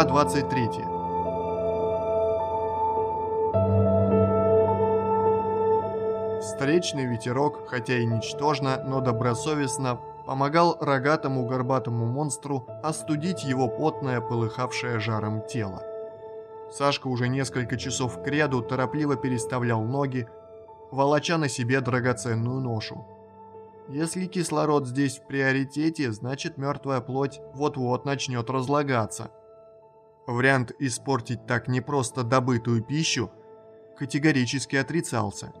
Глава 23 Встречный ветерок, хотя и ничтожно, но добросовестно, помогал рогатому горбатому монстру остудить его потное, полыхавшее жаром тело. Сашка уже несколько часов кряду торопливо переставлял ноги, волоча на себе драгоценную ношу. Если кислород здесь в приоритете, значит мертвая плоть вот-вот начнет разлагаться. Вариант испортить так непросто добытую пищу категорически отрицался.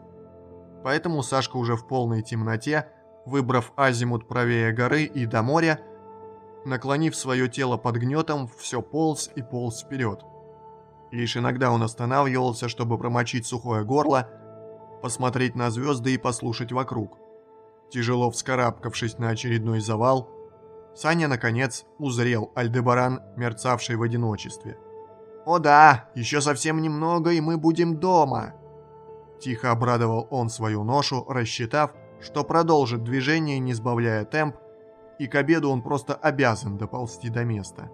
Поэтому Сашка уже в полной темноте, выбрав азимут правее горы и до моря, наклонив свое тело под гнетом, все полз и полз вперед. Лишь иногда он останавливался, чтобы промочить сухое горло, посмотреть на звезды и послушать вокруг. Тяжело вскарабкавшись на очередной завал, Саня, наконец, узрел Альдебаран, мерцавший в одиночестве. «О да, еще совсем немного, и мы будем дома!» Тихо обрадовал он свою ношу, рассчитав, что продолжит движение, не сбавляя темп, и к обеду он просто обязан доползти до места.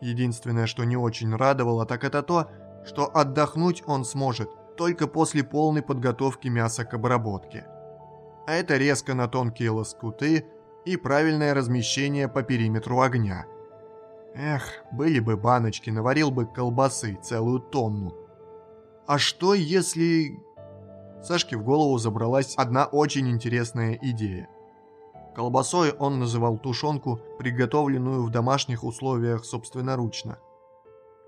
Единственное, что не очень радовало, так это то, что отдохнуть он сможет только после полной подготовки мяса к обработке. А это резко на тонкие лоскуты и правильное размещение по периметру огня. Эх, были бы баночки, наварил бы колбасы целую тонну. А что если... Сашке в голову забралась одна очень интересная идея – Колбасой он называл тушенку, приготовленную в домашних условиях собственноручно.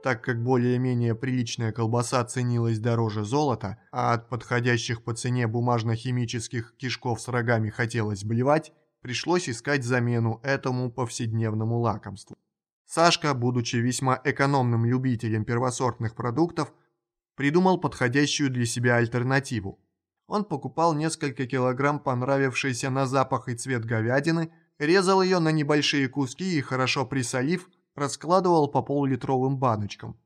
Так как более-менее приличная колбаса ценилась дороже золота, а от подходящих по цене бумажно-химических кишков с рогами хотелось блевать, пришлось искать замену этому повседневному лакомству. Сашка, будучи весьма экономным любителем первосортных продуктов, придумал подходящую для себя альтернативу он покупал несколько килограмм понравившейся на запах и цвет говядины, резал ее на небольшие куски и, хорошо присолив, раскладывал по полулитровым баночкам.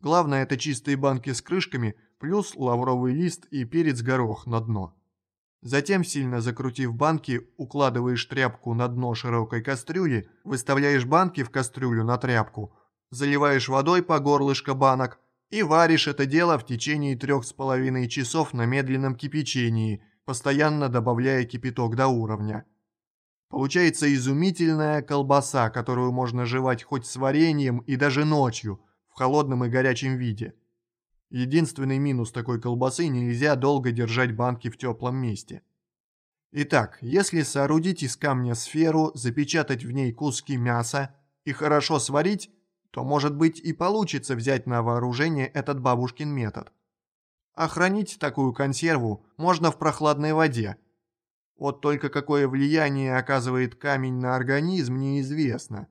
Главное это чистые банки с крышками, плюс лавровый лист и перец-горох на дно. Затем, сильно закрутив банки, укладываешь тряпку на дно широкой кастрюли, выставляешь банки в кастрюлю на тряпку, заливаешь водой по горлышко банок, и варишь это дело в течение трех с половиной часов на медленном кипячении, постоянно добавляя кипяток до уровня. Получается изумительная колбаса, которую можно жевать хоть с вареньем и даже ночью, в холодном и горячем виде. Единственный минус такой колбасы – нельзя долго держать банки в теплом месте. Итак, если соорудить из камня сферу, запечатать в ней куски мяса и хорошо сварить, то, может быть, и получится взять на вооружение этот бабушкин метод. Охранить такую консерву можно в прохладной воде. Вот только какое влияние оказывает камень на организм, неизвестно.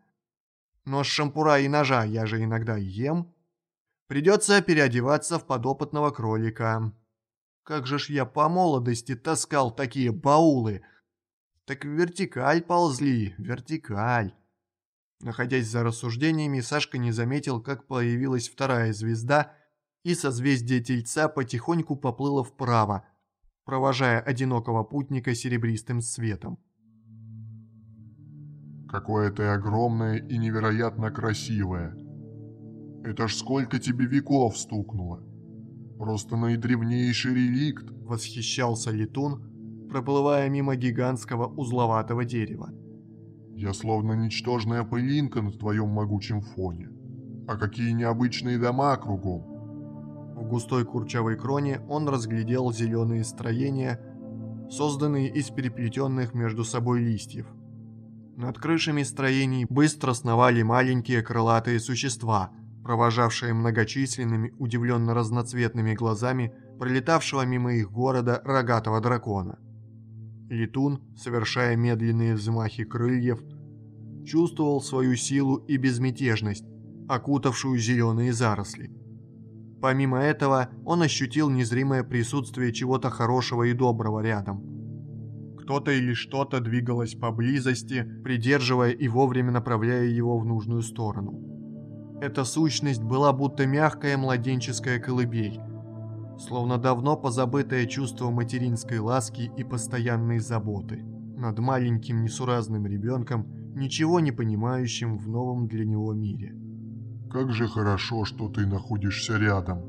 Но с шампура и ножа я же иногда ем. Придется переодеваться в подопытного кролика. Как же ж я по молодости таскал такие баулы. Так вертикаль ползли, вертикаль. Находясь за рассуждениями, Сашка не заметил, как появилась вторая звезда, и созвездие Тельца потихоньку поплыло вправо, провожая одинокого путника серебристым светом. «Какое ты огромное и невероятно красивое! Это ж сколько тебе веков стукнуло! Просто наидревнейший реликт!» — восхищался летун, проплывая мимо гигантского узловатого дерева. Я словно ничтожная пылинка на твоем могучем фоне. А какие необычные дома кругом. В густой курчавой кроне он разглядел зеленые строения, созданные из переплетенных между собой листьев. Над крышами строений быстро сновали маленькие крылатые существа, провожавшие многочисленными удивленно разноцветными глазами пролетавшего мимо их города рогатого дракона. Летун, совершая медленные взмахи крыльев, чувствовал свою силу и безмятежность, окутавшую зеленые заросли. Помимо этого, он ощутил незримое присутствие чего-то хорошего и доброго рядом. Кто-то или что-то двигалось поблизости, придерживая и вовремя направляя его в нужную сторону. Эта сущность была будто мягкая младенческая колыбель, словно давно позабытое чувство материнской ласки и постоянной заботы над маленьким несуразным ребенком, ничего не понимающим в новом для него мире. как же хорошо, что ты находишься рядом.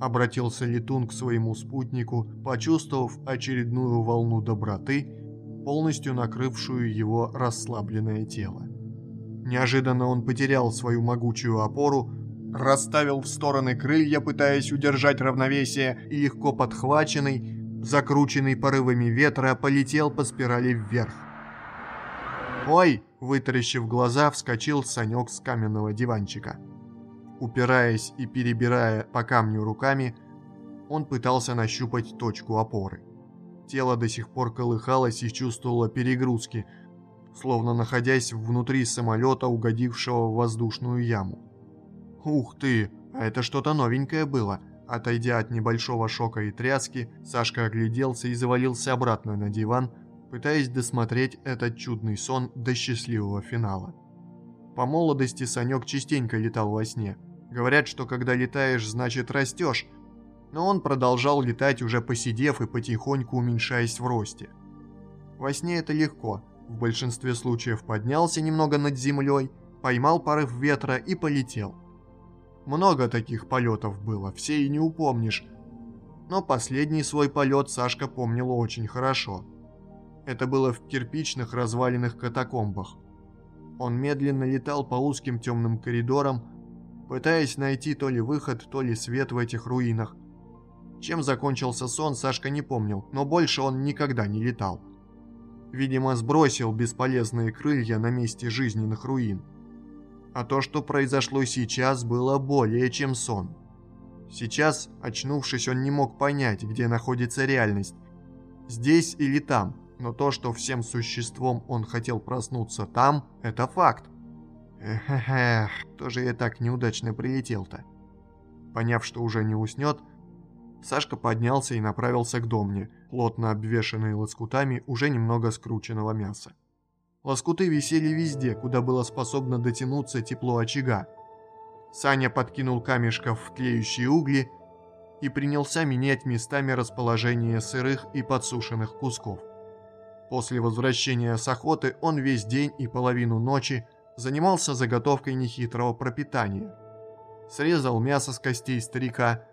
Обратился Летун к своему спутнику, почувствовав очередную волну доброты, полностью накрывшую его расслабленное тело. Неожиданно он потерял свою могучую опору, расставил в стороны крылья, пытаясь удержать равновесие, и легко подхваченный, закрученный порывами ветра, полетел по спирали вверх. «Ой!» – вытаращив глаза, вскочил Санек с каменного диванчика. Упираясь и перебирая по камню руками, он пытался нащупать точку опоры. Тело до сих пор колыхалось и чувствовало перегрузки, словно находясь внутри самолета, угодившего в воздушную яму. «Ух ты! А это что-то новенькое было!» Отойдя от небольшого шока и тряски, Сашка огляделся и завалился обратно на диван, пытаясь досмотреть этот чудный сон до счастливого финала. По молодости Санек частенько летал во сне. Говорят, что когда летаешь, значит растешь, но он продолжал летать, уже посидев и потихоньку уменьшаясь в росте. Во сне это легко, в большинстве случаев поднялся немного над землей, поймал порыв ветра и полетел. Много таких полетов было, все и не упомнишь, но последний свой полет Сашка помнил очень хорошо – это было в кирпичных разваленных катакомбах. Он медленно летал по узким темным коридорам, пытаясь найти то ли выход, то ли свет в этих руинах. Чем закончился сон, Сашка не помнил, но больше он никогда не летал. Видимо, сбросил бесполезные крылья на месте жизненных руин. А то, что произошло сейчас, было более чем сон. Сейчас, очнувшись, он не мог понять, где находится реальность. Здесь или там – но то, что всем существом он хотел проснуться там, это факт. Эх, кто же я так неудачно прилетел-то? Поняв, что уже не уснет, Сашка поднялся и направился к домне, плотно обвешанной лоскутами уже немного скрученного мяса. Лоскуты висели везде, куда было способно дотянуться тепло очага. Саня подкинул камешков в тлеющие угли и принялся менять местами расположение сырых и подсушенных кусков. После возвращения с охоты он весь день и половину ночи занимался заготовкой нехитрого пропитания. Срезал мясо с костей старика,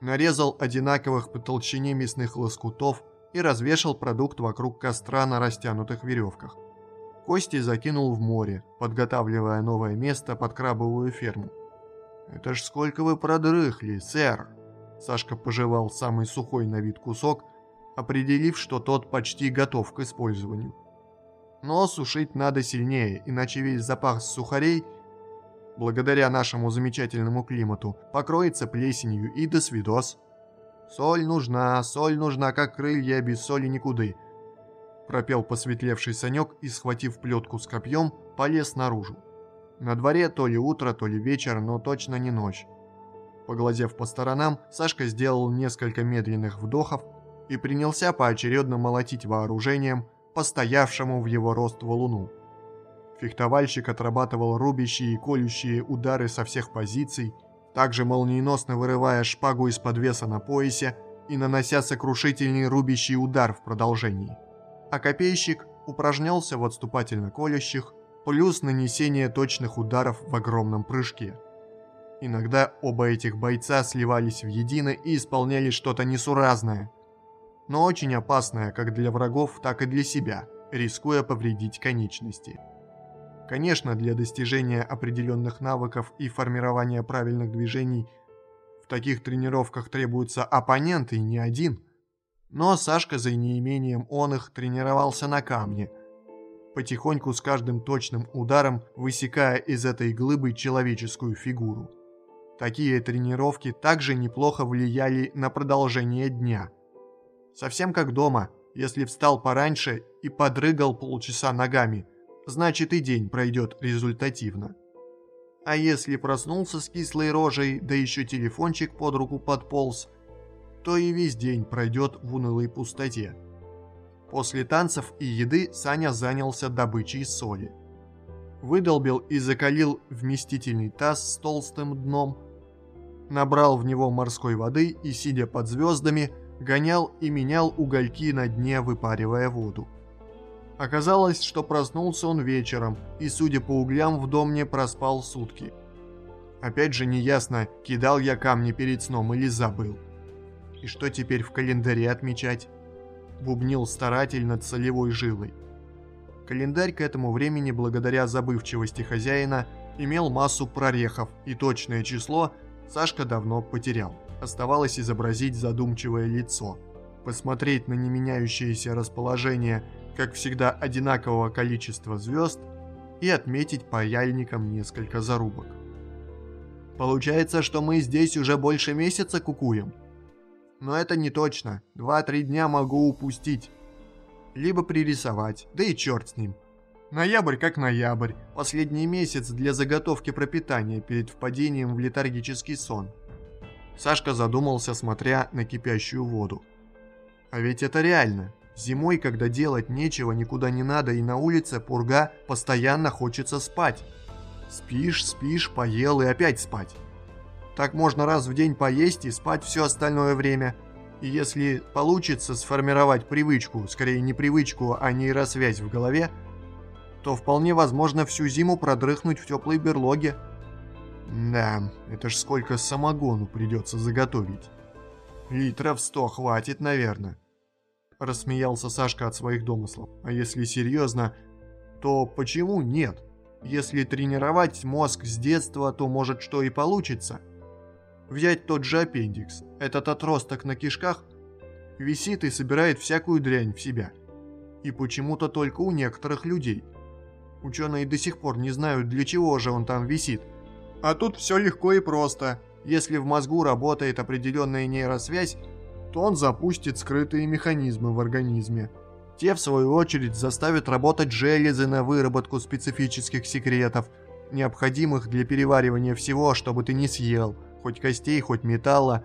нарезал одинаковых по толщине мясных лоскутов и развешал продукт вокруг костра на растянутых веревках. Кости закинул в море, подготавливая новое место под крабовую ферму. «Это ж сколько вы продрыхли, сэр!» Сашка пожевал самый сухой на вид кусок определив, что тот почти готов к использованию. Но сушить надо сильнее, иначе весь запас сухарей, благодаря нашему замечательному климату, покроется плесенью и до свидос. Соль нужна, соль нужна, как крылья, без соли никуды. Пропел посветлевший Санек и, схватив плетку с копьем, полез наружу. На дворе то ли утро, то ли вечер, но точно не ночь. Поглазев по сторонам, Сашка сделал несколько медленных вдохов, и принялся поочередно молотить вооружением, постоявшему в его рост валуну. Фехтовальщик отрабатывал рубящие и колющие удары со всех позиций, также молниеносно вырывая шпагу из подвеса на поясе и нанося сокрушительный рубящий удар в продолжении. А копейщик упражнялся в отступательно колющих, плюс нанесение точных ударов в огромном прыжке. Иногда оба этих бойца сливались в едино и исполняли что-то несуразное – но очень опасная как для врагов, так и для себя, рискуя повредить конечности. Конечно, для достижения определенных навыков и формирования правильных движений в таких тренировках требуются оппоненты и не один. Но Сашка за неимением он их тренировался на камне, потихоньку с каждым точным ударом высекая из этой глыбы человеческую фигуру. Такие тренировки также неплохо влияли на продолжение дня – Совсем как дома. Если встал пораньше и подрыгал полчаса ногами, значит и день пройдет результативно. А если проснулся с кислой рожей, да еще телефончик под руку подполз, то и весь день пройдет в унылой пустоте. После танцев и еды Саня занялся добычей соли. Выдолбил и закалил вместительный таз с толстым дном, набрал в него морской воды и, сидя под звездами, гонял и менял угольки на дне, выпаривая воду. Оказалось, что проснулся он вечером и, судя по углям, в дом не проспал сутки. Опять же неясно, кидал я камни перед сном или забыл. И что теперь в календаре отмечать? Бубнил старатель над солевой жилой. Календарь к этому времени, благодаря забывчивости хозяина, имел массу прорехов, и точное число Сашка давно потерял. Оставалось изобразить задумчивое лицо, посмотреть на неменяющееся расположение, как всегда, одинакового количества звезд и отметить паяльником несколько зарубок. Получается, что мы здесь уже больше месяца кукуем. Но это не точно. Два-три дня могу упустить. Либо пририсовать, да и черт с ним. Ноябрь как ноябрь, последний месяц для заготовки пропитания перед впадением в летаргический сон. Сашка задумался, смотря на кипящую воду. А ведь это реально. Зимой, когда делать нечего, никуда не надо и на улице пурга, постоянно хочется спать. Спишь, спишь, поел и опять спать. Так можно раз в день поесть и спать все остальное время. И если получится сформировать привычку, скорее не привычку, а нейросвязь в голове, то вполне возможно всю зиму продрыхнуть в теплой берлоге. Да, это ж сколько самогону придется заготовить. Литров сто хватит, наверное. Рассмеялся Сашка от своих домыслов. А если серьезно, то почему нет? Если тренировать мозг с детства, то может что и получится. Взять тот же аппендикс. Этот отросток на кишках висит и собирает всякую дрянь в себя. И почему-то только у некоторых людей. Ученые до сих пор не знают, для чего же он там висит. А тут все легко и просто. Если в мозгу работает определенная нейросвязь, то он запустит скрытые механизмы в организме, те, в свою очередь, заставят работать железы на выработку специфических секретов, необходимых для переваривания всего, чтобы ты не съел, хоть костей, хоть металла,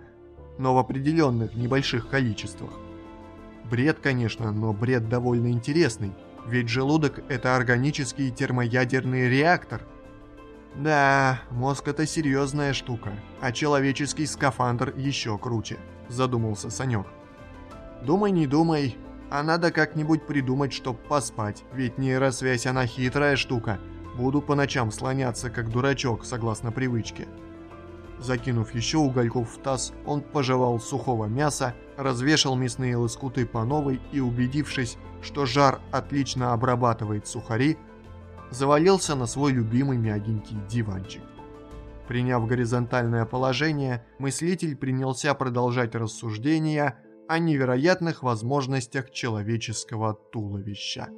но в определенных небольших количествах. Бред, конечно, но бред довольно интересный, ведь желудок – это органический термоядерный реактор. Да, мозг – это серьезная штука, а человеческий скафандр еще круче, задумался Санек. Думай, не думай, а надо как-нибудь придумать, чтоб поспать, ведь нейросвязь она хитрая штука. Буду по ночам слоняться, как дурачок, согласно привычке. Закинув еще угольков в таз, он пожевал сухого мяса, развешал мясные лоскуты по новой и, убедившись, что жар отлично обрабатывает сухари, завалился на свой любимый мягенький диванчик. Приняв горизонтальное положение, мыслитель принялся продолжать рассуждения о невероятных возможностях человеческого туловища.